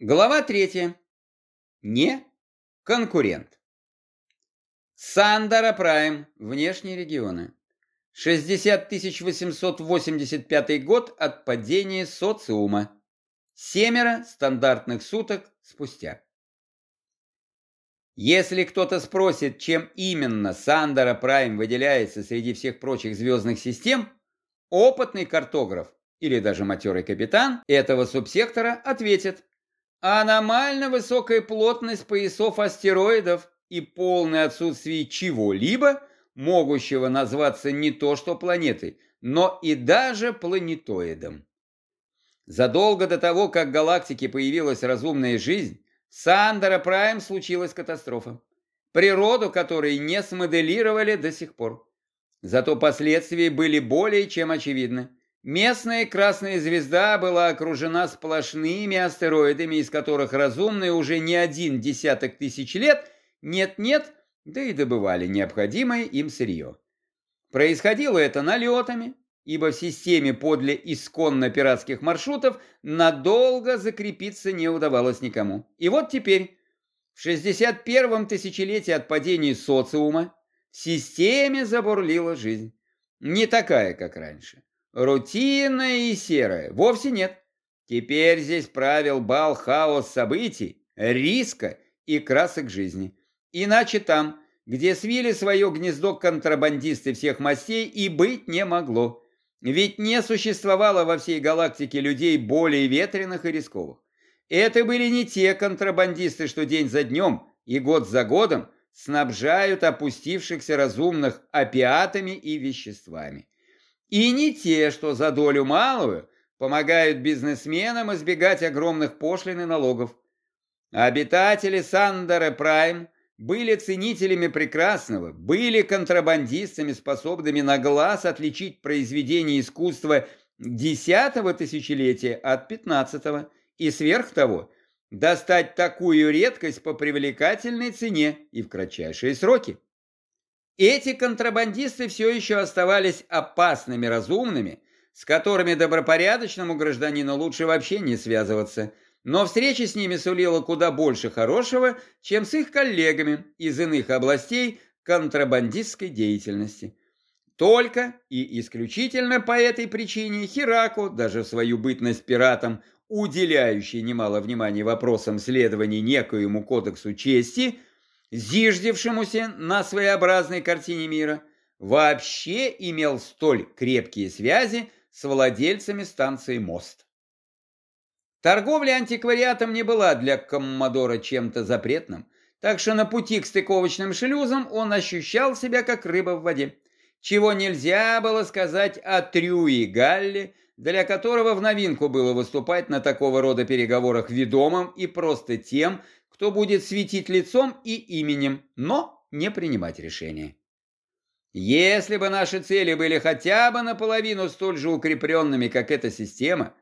Глава третья. Не конкурент. Сандара Прайм. Внешние регионы. 60 885 год от падения социума. Семеро стандартных суток спустя. Если кто-то спросит, чем именно Сандара Прайм выделяется среди всех прочих звездных систем, опытный картограф или даже матерый капитан этого субсектора ответит – Аномально высокая плотность поясов астероидов и полное отсутствие чего-либо, могущего назваться не то что планетой, но и даже планетоидом. Задолго до того, как в галактике появилась разумная жизнь, в Сандера Прайм случилась катастрофа, природу которой не смоделировали до сих пор. Зато последствия были более чем очевидны. Местная красная звезда была окружена сплошными астероидами, из которых разумные уже не один десяток тысяч лет нет-нет, да и добывали необходимое им сырье. Происходило это налетами, ибо в системе подле исконно пиратских маршрутов надолго закрепиться не удавалось никому. И вот теперь, в 61-м тысячелетии от падения социума, в системе забурлила жизнь. Не такая, как раньше. Рутинная и серая? Вовсе нет. Теперь здесь правил бал хаос событий, риска и красок жизни. Иначе там, где свили свое гнездо контрабандисты всех мастей, и быть не могло. Ведь не существовало во всей галактике людей более ветреных и рисковых. Это были не те контрабандисты, что день за днем и год за годом снабжают опустившихся разумных опиатами и веществами. И не те, что за долю малую помогают бизнесменам избегать огромных пошлин и налогов. Обитатели Сандера Прайм были ценителями прекрасного, были контрабандистами, способными на глаз отличить произведение искусства десятого тысячелетия от пятнадцатого, и сверх того достать такую редкость по привлекательной цене и в кратчайшие сроки. Эти контрабандисты все еще оставались опасными разумными, с которыми добропорядочному гражданину лучше вообще не связываться, но встреча с ними сулила куда больше хорошего, чем с их коллегами из иных областей контрабандистской деятельности. Только и исключительно по этой причине Хираку, даже свою бытность пиратом, уделяющий немало внимания вопросам следования некоему кодексу чести, зиждевшемуся на своеобразной картине мира, вообще имел столь крепкие связи с владельцами станции «Мост». Торговля антиквариатом не была для Коммодора чем-то запретным, так что на пути к стыковочным шлюзам он ощущал себя как рыба в воде, чего нельзя было сказать о Трюи Галле, для которого в новинку было выступать на такого рода переговорах ведомым и просто тем, кто будет светить лицом и именем, но не принимать решения. Если бы наши цели были хотя бы наполовину столь же укрепленными, как эта система,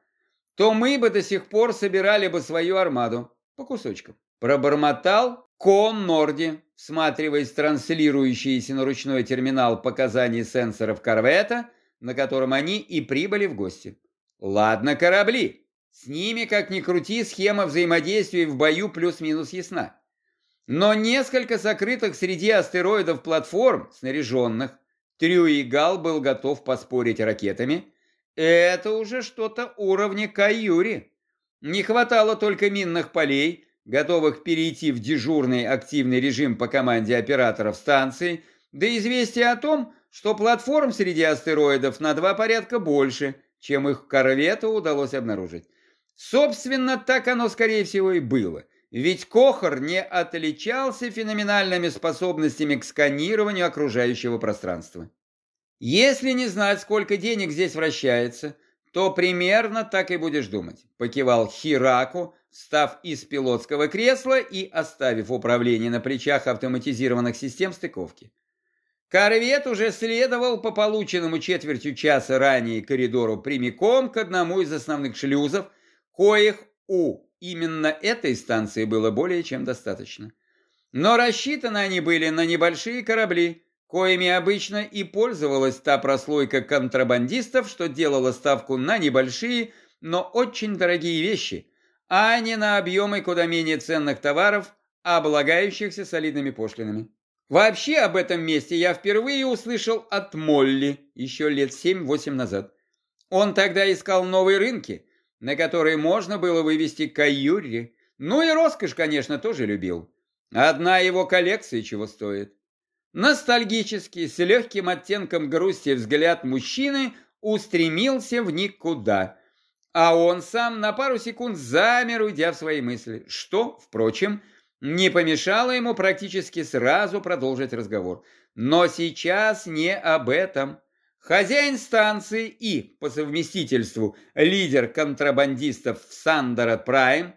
то мы бы до сих пор собирали бы свою армаду по кусочкам. Пробормотал Кон Норди, всматриваясь в транслирующиеся на ручной терминал показаний сенсоров корвета, на котором они и прибыли в гости. Ладно, корабли, с ними, как ни крути, схема взаимодействия в бою плюс-минус ясна. Но несколько сокрытых среди астероидов платформ, снаряженных, Трюигал был готов поспорить ракетами. Это уже что-то уровня Каюри. Не хватало только минных полей, готовых перейти в дежурный активный режим по команде операторов станции, да известия о том, что платформ среди астероидов на два порядка больше, чем их корвету удалось обнаружить. Собственно, так оно, скорее всего, и было. Ведь Кохар не отличался феноменальными способностями к сканированию окружающего пространства. Если не знать, сколько денег здесь вращается, то примерно так и будешь думать, покивал Хираку, встав из пилотского кресла и оставив управление на плечах автоматизированных систем стыковки. Корвет уже следовал по полученному четвертью часа ранее коридору прямиком к одному из основных шлюзов, коих у именно этой станции было более чем достаточно. Но рассчитаны они были на небольшие корабли, коими обычно и пользовалась та прослойка контрабандистов, что делала ставку на небольшие, но очень дорогие вещи, а не на объемы куда менее ценных товаров, облагающихся солидными пошлинами. Вообще об этом месте я впервые услышал от Молли еще лет 7-8 назад. Он тогда искал новые рынки, на которые можно было вывести каюри. Ну и роскошь, конечно, тоже любил. Одна его коллекция чего стоит. Ностальгический, с легким оттенком грусти взгляд мужчины устремился в никуда. А он сам на пару секунд замер, уйдя в свои мысли. Что, впрочем, не помешало ему практически сразу продолжить разговор. Но сейчас не об этом. Хозяин станции и, по совместительству, лидер контрабандистов Сандера Прайм,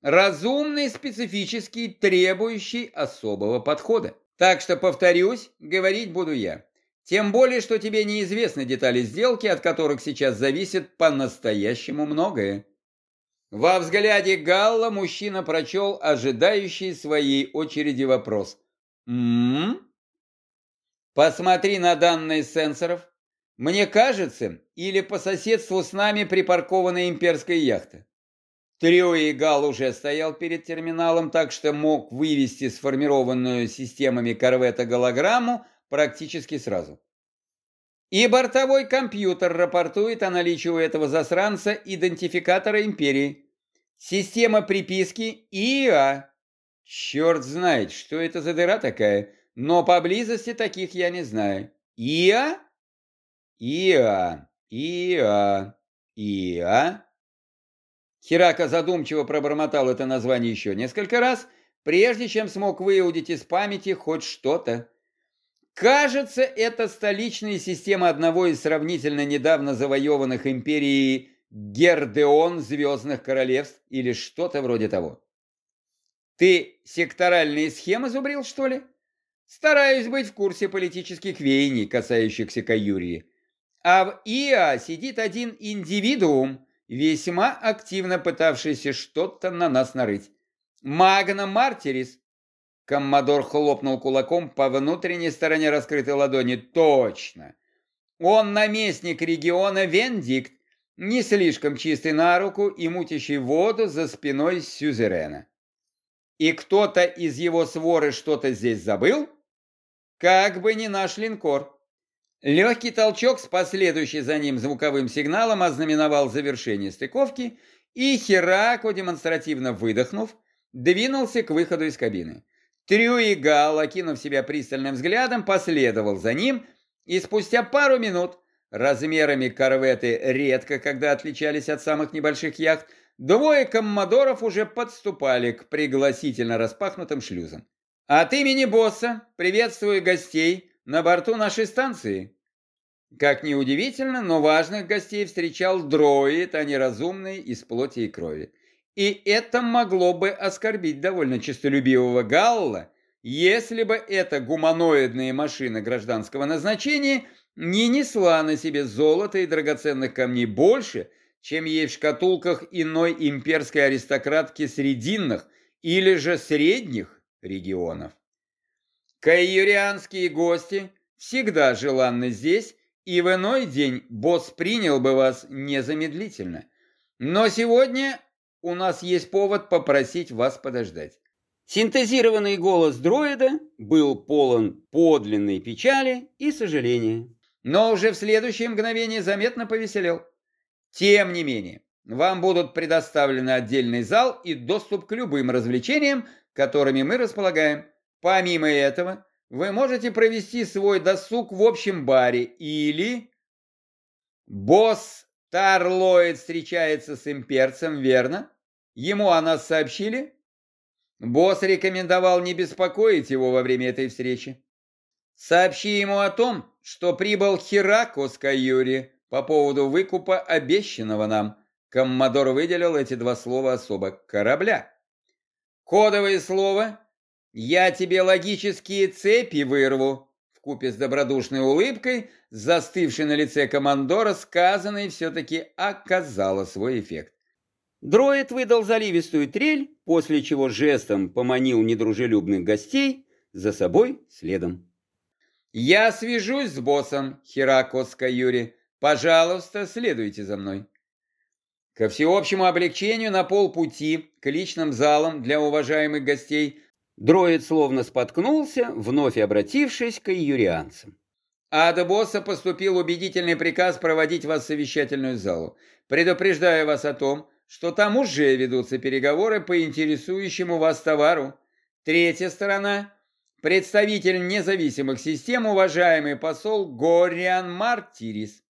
разумный, специфический, требующий особого подхода. Так что, повторюсь, говорить буду я. Тем более, что тебе неизвестны детали сделки, от которых сейчас зависит по-настоящему многое. Во взгляде Галла мужчина прочел ожидающий своей очереди вопрос. «М-м-м?» Посмотри на данные сенсоров. Мне кажется, или по соседству с нами припаркована имперская яхта. Трио и Гал уже стоял перед терминалом, так что мог вывести сформированную системами корвета голограмму практически сразу. И бортовой компьютер рапортует о наличии у этого засранца идентификатора империи. Система приписки ИА. Черт знает, что это за дыра такая. Но поблизости таких я не знаю. Иа? Иа, Иа, Иа. Хирака задумчиво пробормотал это название еще несколько раз, прежде чем смог выудить из памяти хоть что-то. Кажется, это столичная система одного из сравнительно недавно завоеванных империей Гердеон Звездных Королевств или что-то вроде того. Ты секторальные схемы зубрил, что ли? Стараюсь быть в курсе политических веяний, касающихся Каюрии. А в ИА сидит один индивидуум, весьма активно пытавшийся что-то на нас нарыть. Магна Мартирис. Коммодор хлопнул кулаком по внутренней стороне раскрытой ладони. Точно. Он наместник региона Вендикт, не слишком чистый на руку и мутящий воду за спиной сюзерена. И кто-то из его своры что-то здесь забыл? Как бы не наш линкор. Легкий толчок с последующей за ним звуковым сигналом ознаменовал завершение стыковки, и Херако, демонстративно выдохнув, двинулся к выходу из кабины. Трю и Гал, окинув себя пристальным взглядом, последовал за ним, и спустя пару минут, размерами корветы редко когда отличались от самых небольших яхт, двое коммодоров уже подступали к пригласительно распахнутым шлюзам. От имени босса приветствую гостей на борту нашей станции. Как ни удивительно, но важных гостей встречал дроид, а не разумный из плоти и крови. И это могло бы оскорбить довольно честолюбивого Галла, если бы эта гуманоидная машина гражданского назначения не несла на себе золота и драгоценных камней больше, чем ей в шкатулках иной имперской аристократки срединных или же средних регионов. Кайюрианские гости всегда желанны здесь, и в иной день босс принял бы вас незамедлительно. Но сегодня у нас есть повод попросить вас подождать. Синтезированный голос дроида был полон подлинной печали и сожаления, но уже в следующее мгновение заметно повеселел. Тем не менее, вам будут предоставлены отдельный зал и доступ к любым развлечениям, которыми мы располагаем. Помимо этого, вы можете провести свой досуг в общем баре или... Босс Тарлоид встречается с имперцем, верно? Ему о нас сообщили? Босс рекомендовал не беспокоить его во время этой встречи. Сообщи ему о том, что прибыл Хирако с по поводу выкупа обещанного нам. Коммодор выделил эти два слова особо корабля. Кодовое слово «Я тебе логические цепи вырву» вкупе с добродушной улыбкой, застывшей на лице командора, сказанной все-таки оказало свой эффект. Дроид выдал заливистую трель, после чего жестом поманил недружелюбных гостей за собой следом. «Я свяжусь с боссом, Хиракос Каюри. Пожалуйста, следуйте за мной». Ко всеобщему облегчению на полпути к личным залам для уважаемых гостей дроид словно споткнулся, вновь обратившись к юрианцам. А до босса поступил убедительный приказ проводить вас в совещательную залу. Предупреждаю вас о том, что там уже ведутся переговоры по интересующему вас товару. Третья сторона – представитель независимых систем, уважаемый посол Гориан Мартирис.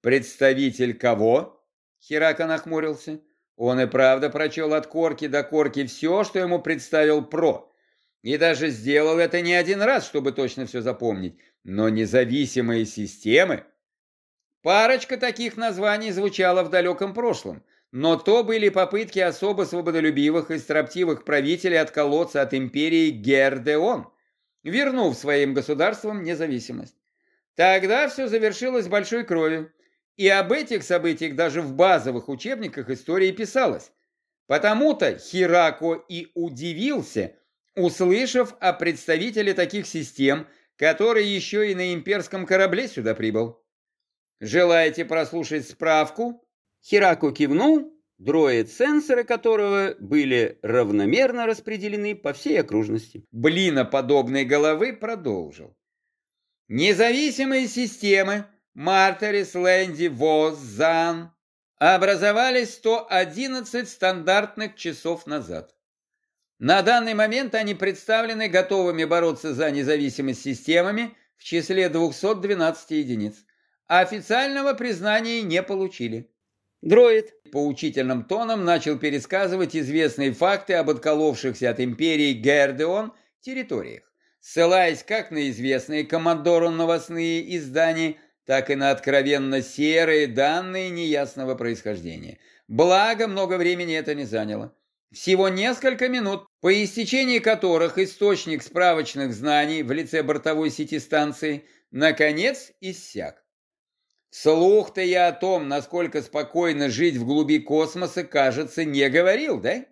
Представитель кого? Хирака нахмурился. Он и правда прочел от корки до корки все, что ему представил Про. И даже сделал это не один раз, чтобы точно все запомнить. Но независимые системы... Парочка таких названий звучала в далеком прошлом, но то были попытки особо свободолюбивых и строптивых правителей отколоться от империи Гердеон, вернув своим государствам независимость. Тогда все завершилось большой кровью, и об этих событиях даже в базовых учебниках истории писалось. Потому-то Хирако и удивился, услышав о представителе таких систем, который еще и на имперском корабле сюда прибыл. Желаете прослушать справку? Хираку кивнул, дроид-сенсоры которого были равномерно распределены по всей окружности. Блиноподобной головы продолжил. Независимые системы Мартерис, Лэнди, Воз, Зан образовались 111 стандартных часов назад. На данный момент они представлены готовыми бороться за независимость системами в числе 212 единиц. Официального признания не получили. Дроид поучительным тоном начал пересказывать известные факты об отколовшихся от империи Гердеон территориях, ссылаясь как на известные командору новостные издания, так и на откровенно серые данные неясного происхождения. Благо, много времени это не заняло. Всего несколько минут, по истечении которых источник справочных знаний в лице бортовой сети станции наконец иссяк. Слух-то я о том, насколько спокойно жить в глуби космоса, кажется, не говорил, да?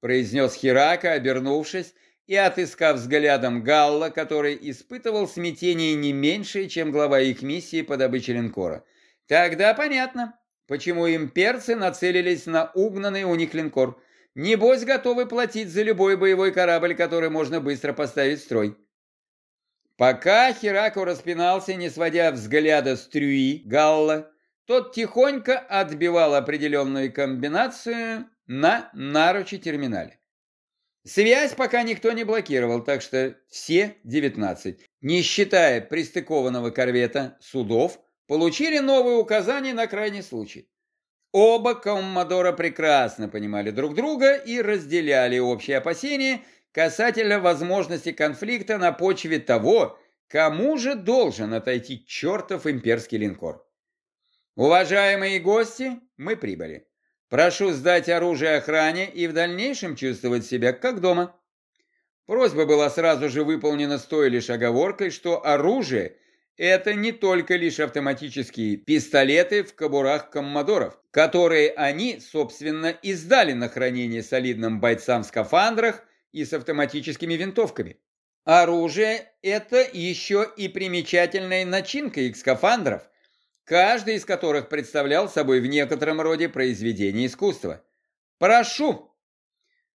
Произнес Хирака, обернувшись и отыскав взглядом Галла, который испытывал смятение не меньшее, чем глава их миссии по добыче линкора. Тогда понятно, почему имперцы нацелились на угнанный у них линкор. Небось, готовы платить за любой боевой корабль, который можно быстро поставить в строй. Пока Херако распинался, не сводя взгляда с Трюи, Галла, тот тихонько отбивал определенную комбинацию на наруче терминале. Связь пока никто не блокировал, так что все 19, не считая пристыкованного корвета судов, получили новые указания на крайний случай. Оба коммодора прекрасно понимали друг друга и разделяли общие опасения – касательно возможности конфликта на почве того, кому же должен отойти чертов имперский линкор. Уважаемые гости, мы прибыли. Прошу сдать оружие охране и в дальнейшем чувствовать себя как дома. Просьба была сразу же выполнена с той лишь оговоркой, что оружие – это не только лишь автоматические пистолеты в кобурах коммодоров, которые они, собственно, издали на хранение солидным бойцам в скафандрах и с автоматическими винтовками. Оружие – это еще и примечательная начинка их скафандров, каждый из которых представлял собой в некотором роде произведение искусства. «Прошу!»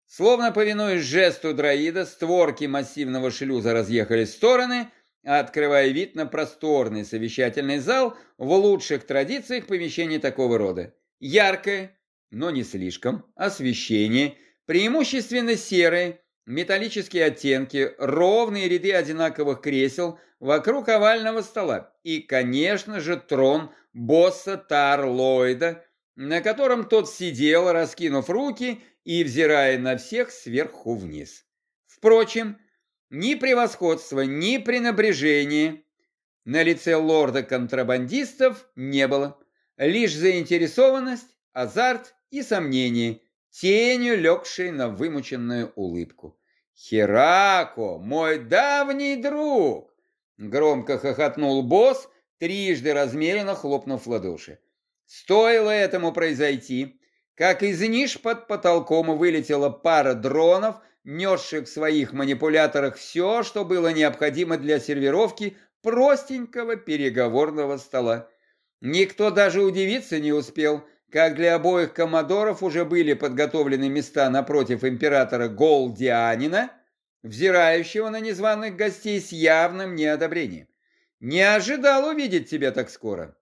Словно повинуясь жесту дроида, створки массивного шлюза разъехались в стороны, открывая вид на просторный совещательный зал в лучших традициях помещений такого рода. Яркое, но не слишком, освещение – Преимущественно серые, металлические оттенки, ровные ряды одинаковых кресел вокруг овального стола и, конечно же, трон босса Тарлойда, на котором тот сидел, раскинув руки и взирая на всех сверху вниз. Впрочем, ни превосходства, ни пренебрежения на лице лорда-контрабандистов не было, лишь заинтересованность, азарт и сомнение – тенью легшей на вымученную улыбку. «Херако, мой давний друг!» Громко хохотнул босс, трижды размеренно хлопнув в ладоши. Стоило этому произойти, как из ниш под потолком вылетела пара дронов, несших в своих манипуляторах все, что было необходимо для сервировки простенького переговорного стола. Никто даже удивиться не успел, как для обоих коммодоров уже были подготовлены места напротив императора Голдианина, взирающего на незваных гостей с явным неодобрением. Не ожидал увидеть тебя так скоро.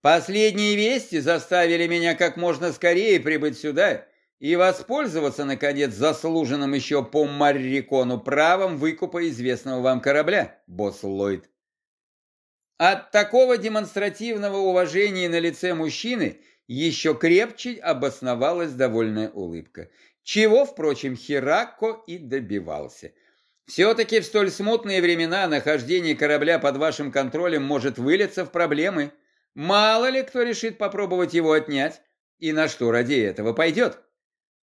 Последние вести заставили меня как можно скорее прибыть сюда и воспользоваться, наконец, заслуженным еще по Маррикону правом выкупа известного вам корабля, босс Ллойд. От такого демонстративного уважения на лице мужчины еще крепче обосновалась довольная улыбка, чего, впрочем, Херако и добивался. Все-таки в столь смутные времена нахождение корабля под вашим контролем может вылиться в проблемы. Мало ли кто решит попробовать его отнять, и на что ради этого пойдет.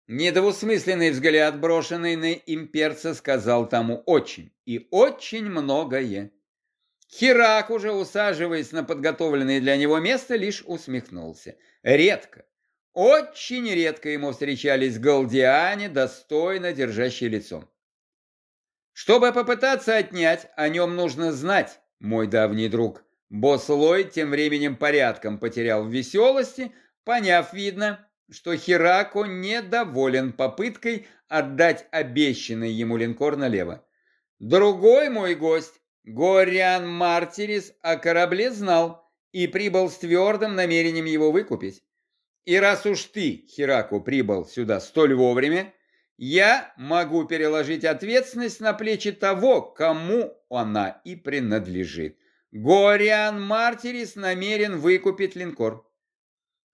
Недвусмысленный взгляд, брошенный на имперца, сказал тому очень и очень многое. Хирак, уже усаживаясь на подготовленное для него место, лишь усмехнулся. Редко, очень редко ему встречались галдиане, достойно держащие лицом. Чтобы попытаться отнять, о нем нужно знать, мой давний друг. Босс тем временем порядком потерял веселости, поняв, видно, что Херако недоволен попыткой отдать обещанный ему линкор налево. Другой мой гость, Гориан Мартирис, о корабле знал и прибыл с твердым намерением его выкупить. И раз уж ты, Хераку, прибыл сюда столь вовремя, я могу переложить ответственность на плечи того, кому она и принадлежит. Гориан Мартирис намерен выкупить линкор.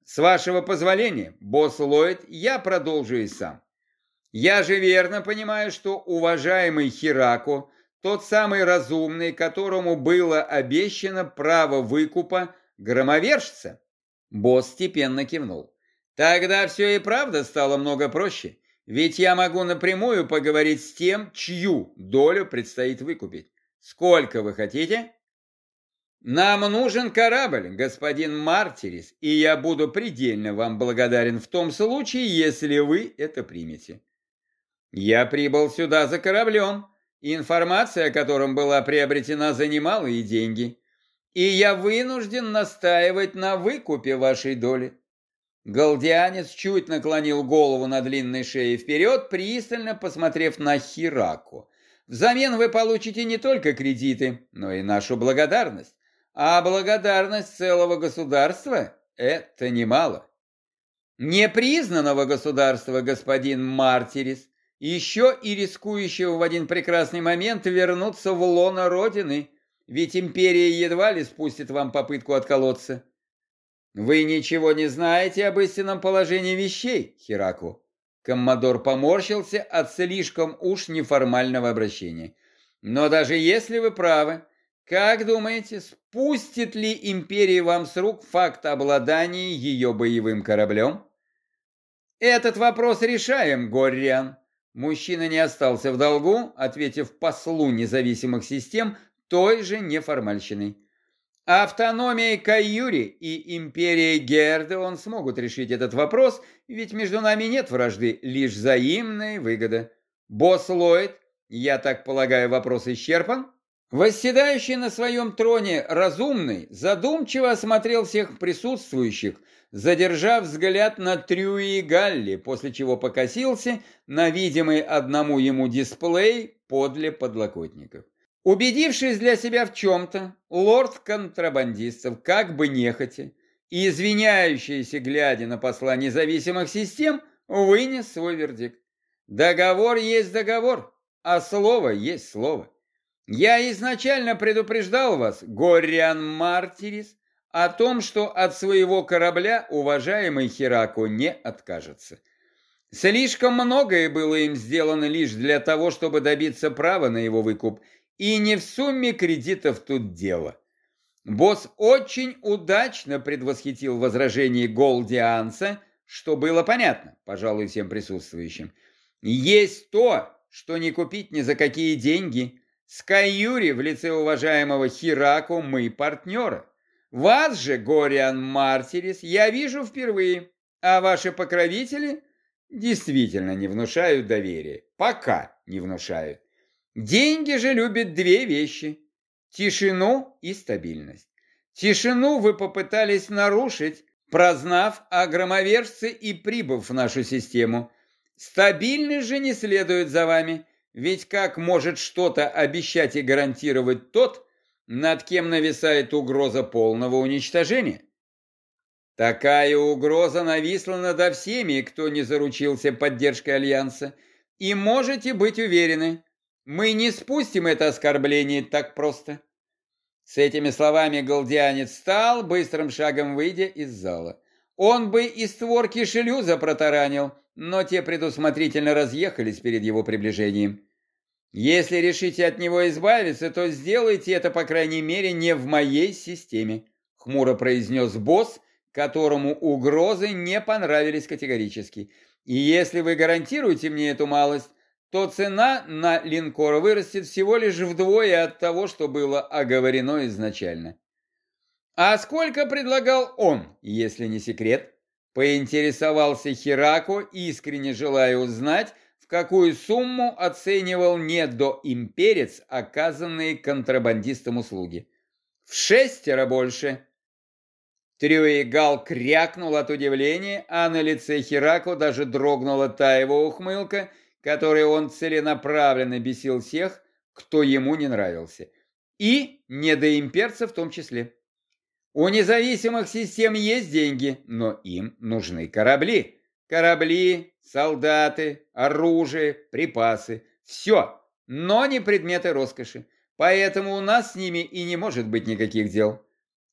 С вашего позволения, босс Ллойд, я продолжу и сам. Я же верно понимаю, что уважаемый Хирако, тот самый разумный, которому было обещано право выкупа громовержца. Босс степенно кивнул. Тогда все и правда стало много проще, ведь я могу напрямую поговорить с тем, чью долю предстоит выкупить. Сколько вы хотите? Нам нужен корабль, господин Мартирис, и я буду предельно вам благодарен в том случае, если вы это примете. Я прибыл сюда за кораблем, информация о котором была приобретена за немалые деньги, и я вынужден настаивать на выкупе вашей доли. Галдианец чуть наклонил голову на длинной шее вперед, пристально посмотрев на Хираку. Взамен вы получите не только кредиты, но и нашу благодарность. А благодарность целого государства – это немало. Непризнанного государства, господин Мартирис, еще и рискующего в один прекрасный момент вернуться в лоно Родины, ведь империя едва ли спустит вам попытку отколоться. Вы ничего не знаете об истинном положении вещей, Хираку. Коммодор поморщился от слишком уж неформального обращения. Но даже если вы правы, как думаете, спустит ли империя вам с рук факт обладания ее боевым кораблем? Этот вопрос решаем, Горриан. Мужчина не остался в долгу, ответив послу независимых систем той же неформальщиной. Автономия Каюри и империя Гердеон смогут решить этот вопрос, ведь между нами нет вражды, лишь взаимная выгода. Босс Ллойд, я так полагаю, вопрос исчерпан? Восседающий на своем троне разумный задумчиво осмотрел всех присутствующих, задержав взгляд на Трюи и Галли, после чего покосился на видимый одному ему дисплей подле подлокотников. Убедившись для себя в чем-то, лорд контрабандистов, как бы нехотя, и извиняющийся, глядя на посла независимых систем, вынес свой вердикт. Договор есть договор, а слово есть слово. Я изначально предупреждал вас, Гориан Мартирис, о том, что от своего корабля уважаемый Херако не откажется. Слишком многое было им сделано лишь для того, чтобы добиться права на его выкуп, и не в сумме кредитов тут дело. Босс очень удачно предвосхитил возражение Голдианца, что было понятно, пожалуй, всем присутствующим. Есть то, что не купить ни за какие деньги – с в лице уважаемого Хираку мы партнеры. Вас же, Гориан Мартирис, я вижу впервые, а ваши покровители действительно не внушают доверия. Пока не внушают. Деньги же любят две вещи – тишину и стабильность. Тишину вы попытались нарушить, прознав о громовержце и прибыв в нашу систему. Стабильность же не следует за вами, ведь как может что-то обещать и гарантировать тот, над кем нависает угроза полного уничтожения? Такая угроза нависла над всеми, кто не заручился поддержкой Альянса, и можете быть уверены, мы не спустим это оскорбление так просто. С этими словами галдианец встал, быстрым шагом выйдя из зала. Он бы и створки шлюза протаранил, но те предусмотрительно разъехались перед его приближением. Если решите от него избавиться, то сделайте это, по крайней мере, не в моей системе, хмуро произнес босс, которому угрозы не понравились категорически. И если вы гарантируете мне эту малость, то цена на линкор вырастет всего лишь вдвое от того, что было оговорено изначально. А сколько предлагал он, если не секрет? Поинтересовался Хирако, искренне желая узнать, в какую сумму оценивал недоимперец оказанные контрабандистам услуги. В шестеро больше. Трюигал крякнул от удивления, а на лице Хирако даже дрогнула та его ухмылка – которой он целенаправленно бесил всех, кто ему не нравился. И недоимперцев в том числе. У независимых систем есть деньги, но им нужны корабли. Корабли, солдаты, оружие, припасы. Все, но не предметы роскоши. Поэтому у нас с ними и не может быть никаких дел.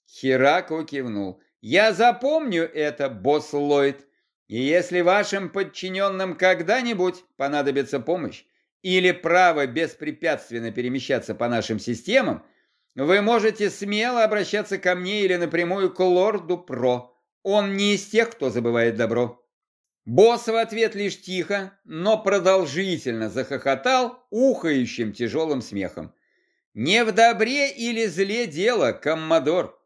Херако кивнул. Я запомню это, босс Ллойд. И если вашим подчиненным когда-нибудь понадобится помощь или право беспрепятственно перемещаться по нашим системам, вы можете смело обращаться ко мне или напрямую к лорду Про. Он не из тех, кто забывает добро. Босс в ответ лишь тихо, но продолжительно захохотал ухающим тяжелым смехом. «Не в добре или зле дело, коммодор.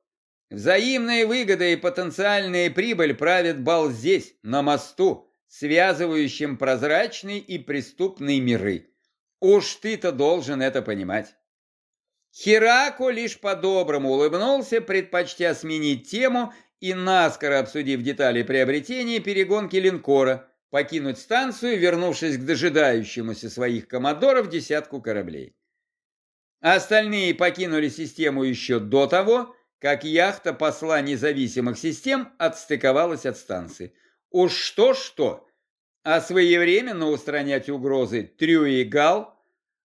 Взаимные выгоды и потенциальная прибыль правят бал здесь, на мосту, связывающем прозрачный и преступный миры. Уж ты-то должен это понимать. Херако лишь по-доброму улыбнулся, предпочтя сменить тему и, наскоро обсудив детали приобретения перегонки линкора, покинуть станцию, вернувшись к дожидающемуся своих коммодоров десятку кораблей. Остальные покинули систему еще до того, как яхта посла независимых систем отстыковалась от станции. Уж что-что, а своевременно устранять угрозы Трюигал,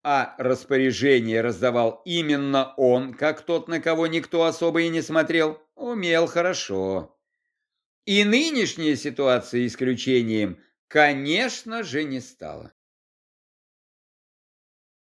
а распоряжение раздавал именно он, как тот, на кого никто особо и не смотрел, умел хорошо. И нынешняя ситуация исключением, конечно же, не стала.